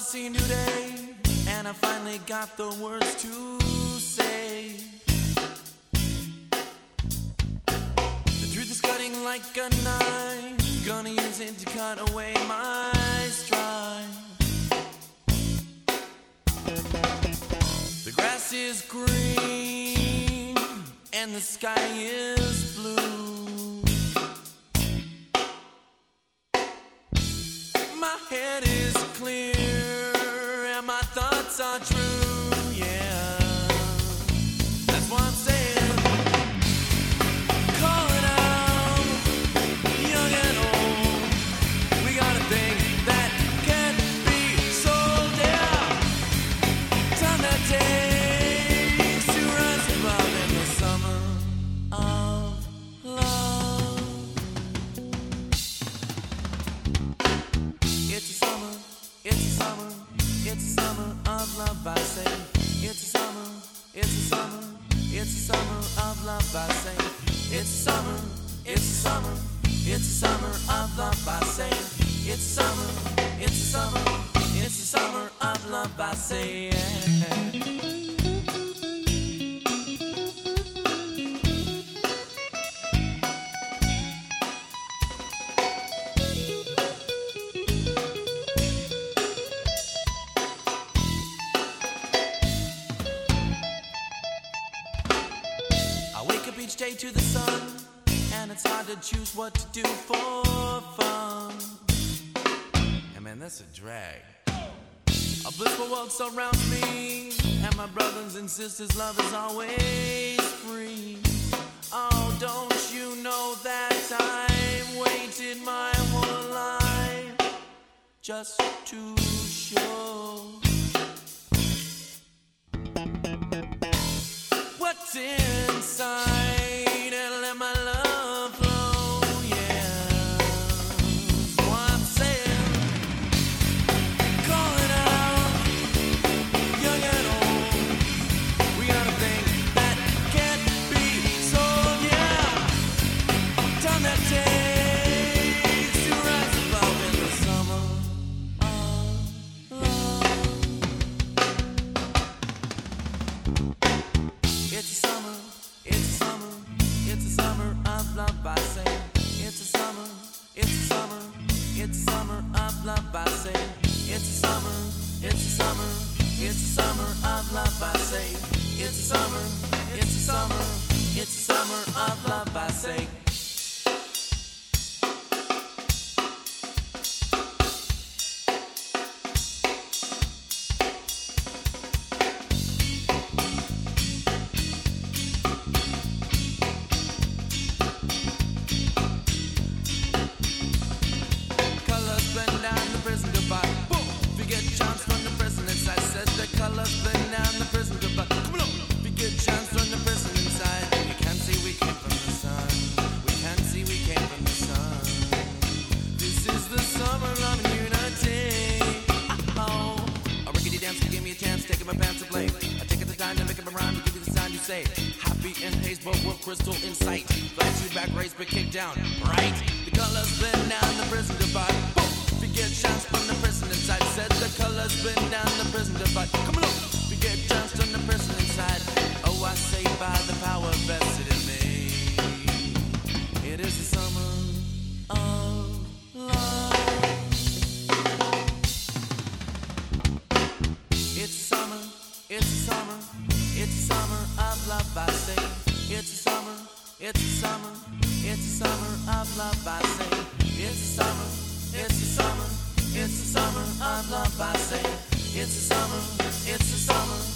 seen day, and I finally got the words to say. The truth is cutting like a knife, gonna use it to cut away my strife. The grass is green, and the sky is true, summer of love, I say. It's a summer, it's a summer, it's a summer of love, I say. It's a summer, it's a summer, it's a summer of love, I say. It's a summer, it's a summer, it's a summer of love, I say. Yeah. Day to the sun, and it's hard to choose what to do for fun. And man, that's a drag. A blissful world surrounds me, and my brothers and sisters' love is always free. Oh, don't you know that I've waited my whole life just to show what's inside summer, it's a summer of love, I say. It's a summer, it's a summer, it's a summer of love, I say. Make up a rhyme to give you the sign you say. Happy and haze, both were crystal in sight. Glad you back raised but kicked down, right? The colors blend down the prison divide. Boom! Forget chance from the prison inside. Said the colors blend down the prison divide. Come on, forget chance from the prison inside. It's a summer, it's a summer of love, I say. It's a summer, it's a summer, it's a summer of love, I say. It's a summer, it's a summer, it's a summer of love, I say. It's a summer, it's a summer.